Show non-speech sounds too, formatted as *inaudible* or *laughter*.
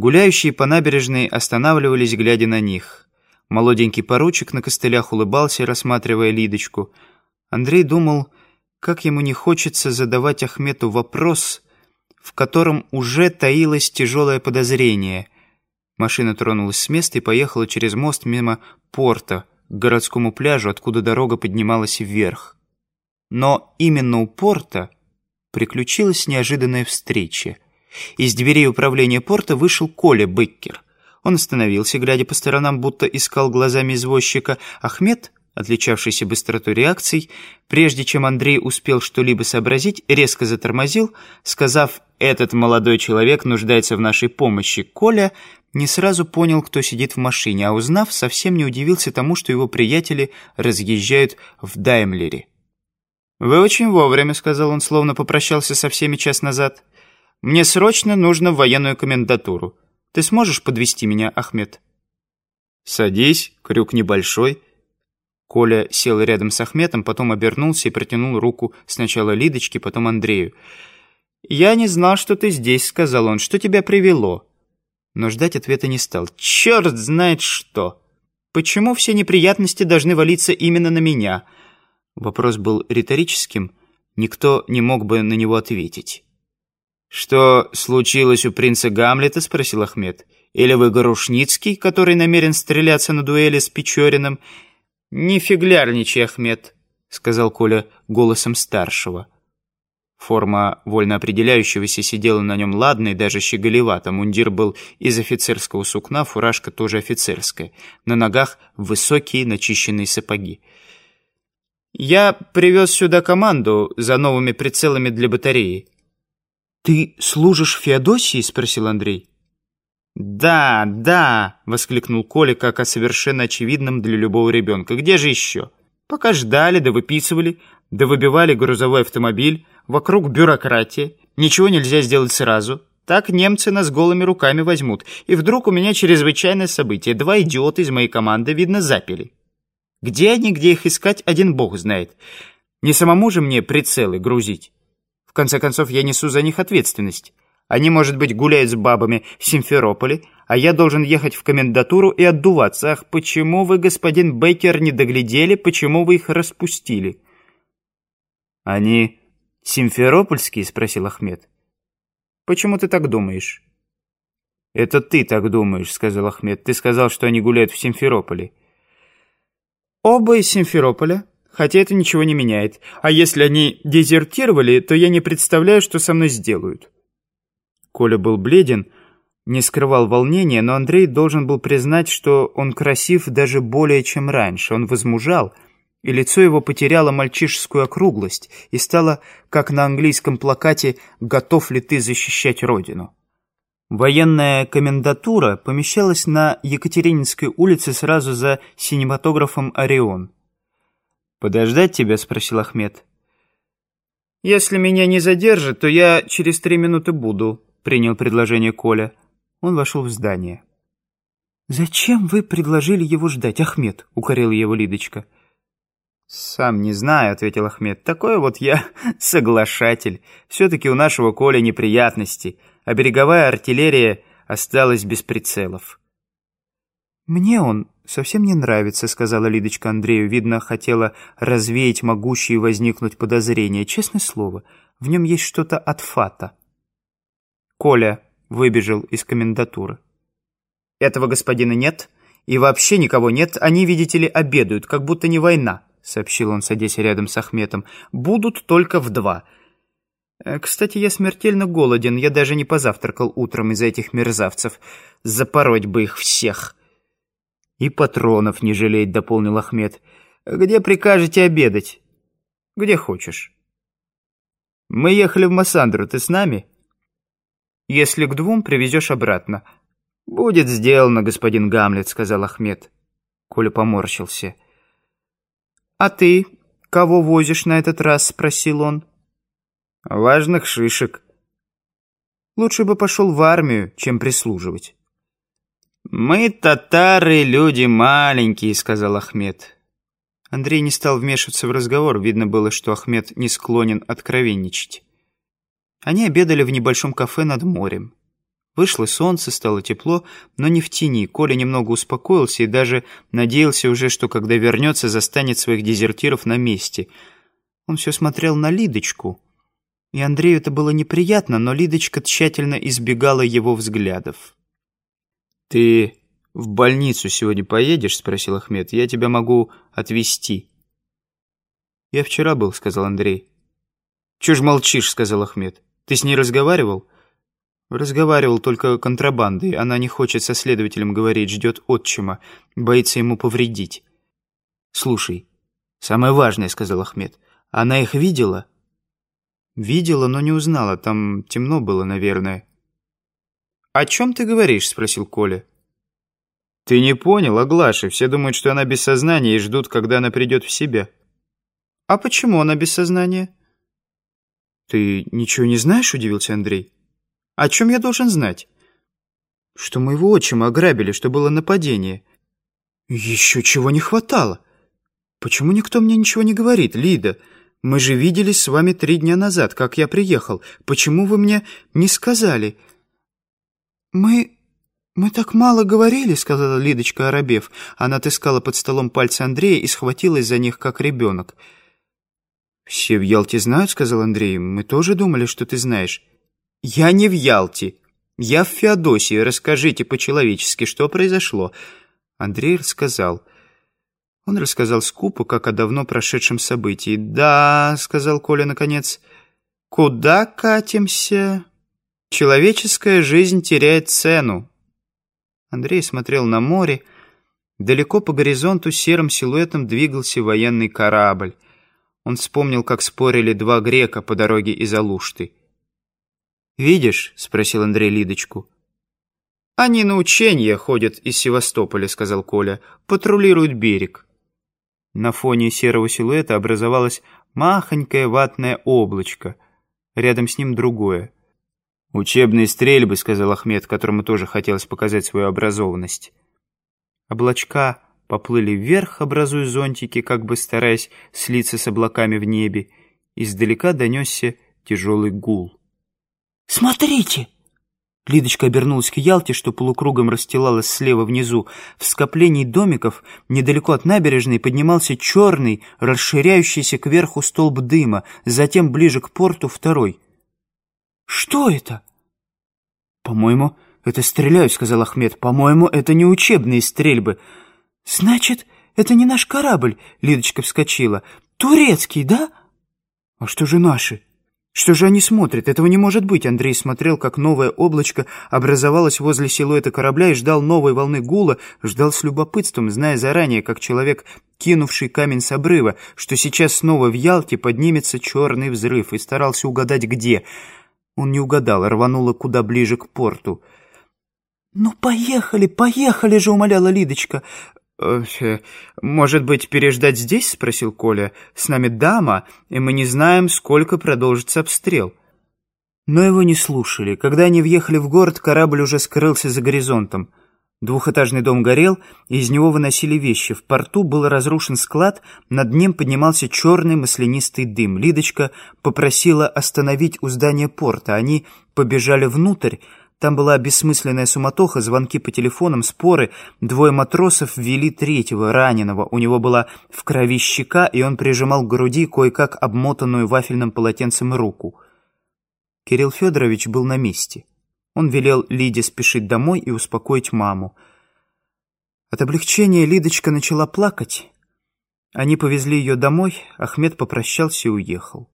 Гуляющие по набережной останавливались, глядя на них. Молоденький поручик на костылях улыбался, рассматривая Лидочку. Андрей думал, как ему не хочется задавать Ахмету вопрос, в котором уже таилось тяжелое подозрение. Машина тронулась с места и поехала через мост мимо порта, к городскому пляжу, откуда дорога поднималась вверх. Но именно у порта приключилась неожиданная встреча. Из дверей управления порта вышел Коля Беккер. Он остановился, глядя по сторонам, будто искал глазами извозчика. Ахмед, отличавшийся быстротой реакций, прежде чем Андрей успел что-либо сообразить, резко затормозил, сказав «Этот молодой человек нуждается в нашей помощи». Коля не сразу понял, кто сидит в машине, а узнав, совсем не удивился тому, что его приятели разъезжают в Даймлере. «Вы очень вовремя», — сказал он, словно попрощался со всеми час назад. «Мне срочно нужно в военную комендатуру. Ты сможешь подвести меня, Ахмед?» «Садись, крюк небольшой». Коля сел рядом с Ахметом, потом обернулся и протянул руку сначала Лидочке, потом Андрею. «Я не знал, что ты здесь», — сказал он. «Что тебя привело?» Но ждать ответа не стал. «Черт знает что! Почему все неприятности должны валиться именно на меня?» Вопрос был риторическим, никто не мог бы на него ответить. «Что случилось у принца Гамлета?» — спросил Ахмед. «Или вы Горушницкий, который намерен стреляться на дуэли с Печориным?» «Не фиглярничай, Ахмед», — сказал Коля голосом старшего. Форма вольно определяющегося сидела на нем ладно даже щеголевато. Мундир был из офицерского сукна, фуражка тоже офицерская. На ногах высокие начищенные сапоги. «Я привез сюда команду за новыми прицелами для батареи». «Ты служишь Феодосии?» — спросил Андрей. «Да, да!» — воскликнул Коля, как о совершенно очевидном для любого ребенка. «Где же еще?» Пока ждали, да выписывали, да выбивали грузовой автомобиль, вокруг бюрократия, ничего нельзя сделать сразу. Так немцы нас голыми руками возьмут. И вдруг у меня чрезвычайное событие. Два идиота из моей команды, видно, запили. Где они, где их искать, один бог знает. Не самому же мне прицелы грузить. Конце концов, я несу за них ответственность. Они, может быть, гуляют с бабами в Симферополе, а я должен ехать в комендатуру и отдуваться. Ах, почему вы, господин Бейкер, не доглядели, почему вы их распустили?» «Они симферопольские?» — спросил Ахмед. «Почему ты так думаешь?» «Это ты так думаешь», — сказал Ахмед. «Ты сказал, что они гуляют в Симферополе». «Оба из Симферополя, хотя это ничего не меняет. А если они дезертировали, то я не представляю, что со мной сделают». Коля был бледен, не скрывал волнения, но Андрей должен был признать, что он красив даже более, чем раньше. Он возмужал, и лицо его потеряло мальчишескую округлость и стало, как на английском плакате «Готов ли ты защищать Родину?». Военная комендатура помещалась на Екатерининской улице сразу за синематографом «Орион». «Подождать тебя?» — спросил Ахмед. «Если меня не задержат, то я через три минуты буду», — принял предложение Коля. Он вошел в здание. «Зачем вы предложили его ждать, Ахмед?» — укорила его Лидочка. «Сам не знаю», — ответил Ахмед. «Такой вот я *laughs* соглашатель. Все-таки у нашего Коля неприятности, а береговая артиллерия осталась без прицелов». «Мне он совсем не нравится», — сказала Лидочка Андрею. Видно, хотела развеять могущие возникнуть подозрения. Честное слово, в нем есть что-то от фата. «Коля», выбежал из комендатуры. «Этого господина нет, и вообще никого нет. Они, видите ли, обедают, как будто не война», — сообщил он, садясь рядом с Ахметом. «Будут только в два». Э, «Кстати, я смертельно голоден. Я даже не позавтракал утром из-за этих мерзавцев. Запороть бы их всех». «И патронов не жалеть», — дополнил Ахмед. «Где прикажете обедать?» «Где хочешь». «Мы ехали в Массандру. Ты с нами?» Если к двум, привезешь обратно». «Будет сделано, господин Гамлет», — сказал Ахмед. Коля поморщился. «А ты кого возишь на этот раз?» — спросил он. «Важных шишек». «Лучше бы пошел в армию, чем прислуживать». «Мы, татары, люди маленькие», — сказал Ахмед. Андрей не стал вмешиваться в разговор. Видно было, что Ахмед не склонен откровенничать. Они обедали в небольшом кафе над морем. Вышло солнце, стало тепло, но не в тени. Коля немного успокоился и даже надеялся уже, что когда вернется, застанет своих дезертиров на месте. Он все смотрел на Лидочку. И Андрею это было неприятно, но Лидочка тщательно избегала его взглядов. «Ты в больницу сегодня поедешь?» — спросил Ахмед. «Я тебя могу отвезти». «Я вчера был», — сказал Андрей. «Чего ж молчишь?» — сказал Ахмед. «Ты с ней разговаривал?» «Разговаривал только контрабандой. Она не хочет со следователем говорить, ждет отчима, боится ему повредить». «Слушай, самое важное», — сказал Ахмед. «Она их видела?» «Видела, но не узнала. Там темно было, наверное». «О чем ты говоришь?» — спросил Коля. «Ты не понял, Аглаши. Все думают, что она без сознания и ждут, когда она придет в себя». «А почему она без сознания?» «Ты ничего не знаешь?» — удивился Андрей. «О чем я должен знать?» «Что моего отчима ограбили, что было нападение». «Еще чего не хватало. Почему никто мне ничего не говорит, Лида? Мы же виделись с вами три дня назад, как я приехал. Почему вы мне не сказали?» «Мы... мы так мало говорили», — сказала Лидочка Арабев. Она отыскала под столом пальцы Андрея и схватилась за них, как ребенок. «Все в Ялте знают», — сказал Андрей. «Мы тоже думали, что ты знаешь». «Я не в Ялте. Я в Феодосии. Расскажите по-человечески, что произошло». Андрей рассказал. Он рассказал скупо, как о давно прошедшем событии. «Да», — сказал Коля наконец, — «куда катимся?» Человеческая жизнь теряет цену. Андрей смотрел на море. Далеко по горизонту серым силуэтом двигался военный корабль. Он вспомнил, как спорили два грека по дороге из Алушты. «Видишь?» — спросил Андрей Лидочку. «Они на учения ходят из Севастополя», — сказал Коля. «Патрулируют берег». На фоне серого силуэта образовалось махонькое ватное облачко. Рядом с ним другое. «Учебные стрельбы», — сказал Ахмед, которому тоже хотелось показать свою образованность. Облачка поплыли вверх, образуя зонтики, как бы стараясь слиться с облаками в небе. Издалека донесся тяжелый гул. «Смотрите!» Лидочка обернулась к Ялте, что полукругом расстилалась слева внизу. В скоплении домиков, недалеко от набережной, поднимался черный, расширяющийся кверху столб дыма, затем ближе к порту второй — «Что это?» «По-моему, это стреляют», — сказал Ахмед. «По-моему, это не учебные стрельбы». «Значит, это не наш корабль», — Лидочка вскочила. «Турецкий, да?» «А что же наши?» «Что же они смотрят? Этого не может быть!» Андрей смотрел, как новое облачко образовалось возле силуэта корабля и ждал новой волны гула, ждал с любопытством, зная заранее, как человек, кинувший камень с обрыва, что сейчас снова в Ялте поднимется черный взрыв, и старался угадать, где — он не угадал, рвануло куда ближе к порту. «Ну, поехали, поехали же!» — умоляла Лидочка. «Э, «Может быть, переждать здесь?» — спросил Коля. «С нами дама, и мы не знаем, сколько продолжится обстрел». Но его не слушали. Когда они въехали в город, корабль уже скрылся за горизонтом. Двухэтажный дом горел, и из него выносили вещи. В порту был разрушен склад, над ним поднимался черный маслянистый дым. Лидочка попросила остановить у здания порта. Они побежали внутрь. Там была бессмысленная суматоха, звонки по телефонам, споры. Двое матросов ввели третьего, раненого. У него была в крови щека, и он прижимал к груди кое-как обмотанную вафельным полотенцем руку. Кирилл Федорович был на месте. Он велел Лиде спешить домой и успокоить маму. От облегчения Лидочка начала плакать. Они повезли ее домой, Ахмед попрощался и уехал.